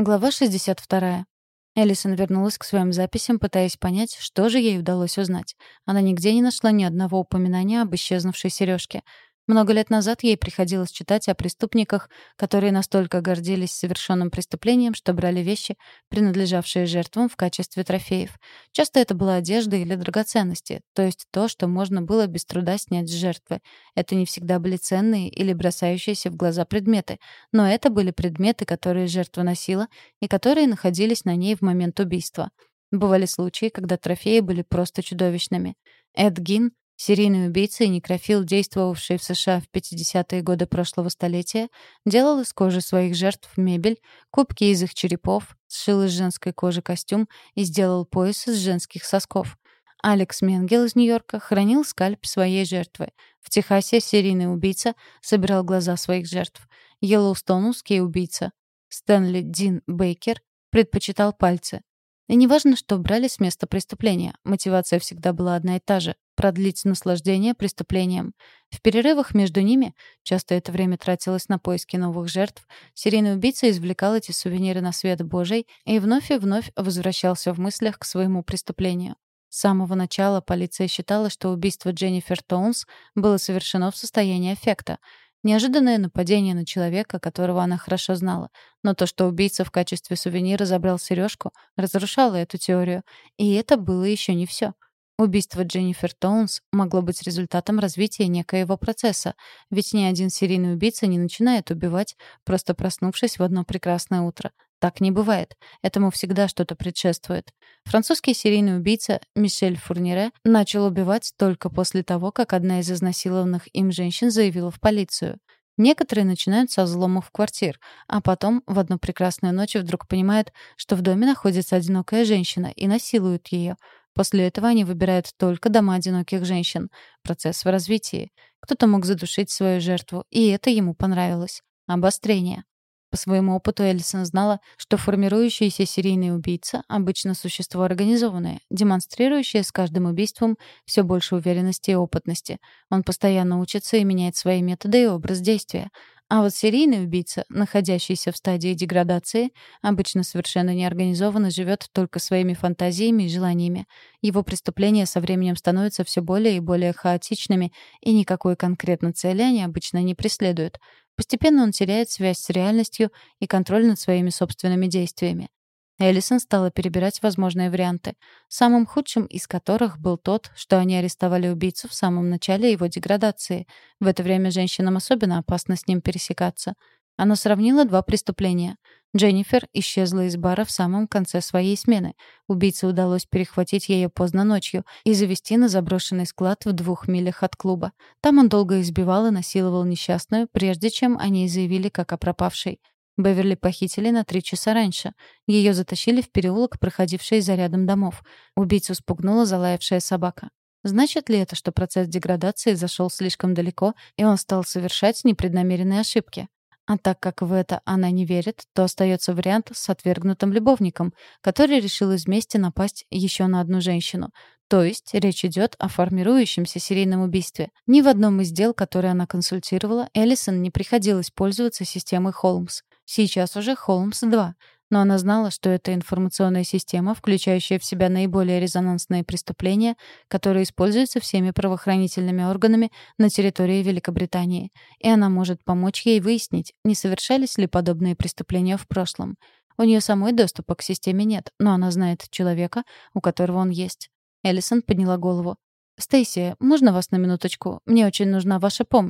Глава 62. Элисон вернулась к своим записям, пытаясь понять, что же ей удалось узнать. Она нигде не нашла ни одного упоминания об исчезнувшей сережке. Много лет назад ей приходилось читать о преступниках, которые настолько гордились совершенным преступлением, что брали вещи, принадлежавшие жертвам, в качестве трофеев. Часто это была одежда или драгоценности, то есть то, что можно было без труда снять с жертвы. Это не всегда были ценные или бросающиеся в глаза предметы, но это были предметы, которые жертва носила и которые находились на ней в момент убийства. Бывали случаи, когда трофеи были просто чудовищными. Эд Гин Серийный убийца и некрофил, действовавший в США в 50-е годы прошлого столетия, делал из кожи своих жертв мебель, кубки из их черепов, сшил из женской кожи костюм и сделал пояс из женских сосков. Алекс Менгел из Нью-Йорка хранил скальп своей жертвы. В Техасе серийный убийца собирал глаза своих жертв. Йеллоустонский убийца Стэнли Дин Бейкер предпочитал пальцы. И неважно, что брали с места преступления, мотивация всегда была одна и та же продлить наслаждение преступлением. В перерывах между ними, часто это время тратилось на поиски новых жертв, серийный убийца извлекал эти сувениры на свет Божий и вновь и вновь возвращался в мыслях к своему преступлению. С самого начала полиция считала, что убийство Дженнифер Тоунс было совершено в состоянии аффекта. Неожиданное нападение на человека, которого она хорошо знала. Но то, что убийца в качестве сувенира забрал сережку, разрушало эту теорию. И это было еще не все. Убийство Дженнифер Тоунс могло быть результатом развития некоего процесса, ведь ни один серийный убийца не начинает убивать, просто проснувшись в одно прекрасное утро. Так не бывает. Этому всегда что-то предшествует. Французский серийный убийца Мишель Фурнире начал убивать только после того, как одна из изнасилованных им женщин заявила в полицию. Некоторые начинают со взломов квартир, а потом в одну прекрасную ночь вдруг понимают, что в доме находится одинокая женщина и насилуют ее — После этого они выбирают только дома одиноких женщин. Процесс в развитии. Кто-то мог задушить свою жертву, и это ему понравилось. Обострение. По своему опыту Эллисон знала, что формирующийся серийный убийца — обычно существо организованное, демонстрирующее с каждым убийством все больше уверенности и опытности. Он постоянно учится и меняет свои методы и образ действия. А вот серийный убийца, находящийся в стадии деградации, обычно совершенно неорганизованно живет только своими фантазиями и желаниями. Его преступления со временем становятся все более и более хаотичными, и никакой конкретной цели они обычно не преследуют. Постепенно он теряет связь с реальностью и контроль над своими собственными действиями. Эллисон стала перебирать возможные варианты, самым худшим из которых был тот, что они арестовали убийцу в самом начале его деградации. В это время женщинам особенно опасно с ним пересекаться. Она сравнила два преступления. Дженнифер исчезла из бара в самом конце своей смены. Убийце удалось перехватить ее поздно ночью и завести на заброшенный склад в двух милях от клуба. Там он долго избивал и насиловал несчастную, прежде чем они заявили как о пропавшей. Беверли похитили на три часа раньше. Ее затащили в переулок, проходивший за рядом домов. Убийцу спугнула залаявшая собака. Значит ли это, что процесс деградации зашел слишком далеко, и он стал совершать непреднамеренные ошибки? А так как в это она не верит, то остается вариант с отвергнутым любовником, который решил из мести напасть еще на одну женщину. То есть речь идет о формирующемся серийном убийстве. Ни в одном из дел, которые она консультировала, Эллисон не приходилось пользоваться системой Холмс. Сейчас уже Холмс-2, но она знала, что это информационная система, включающая в себя наиболее резонансные преступления, которые используются всеми правоохранительными органами на территории Великобритании. И она может помочь ей выяснить, не совершались ли подобные преступления в прошлом. У нее самой доступа к системе нет, но она знает человека, у которого он есть. Эллисон подняла голову. «Стейси, можно вас на минуточку? Мне очень нужна ваша помощь».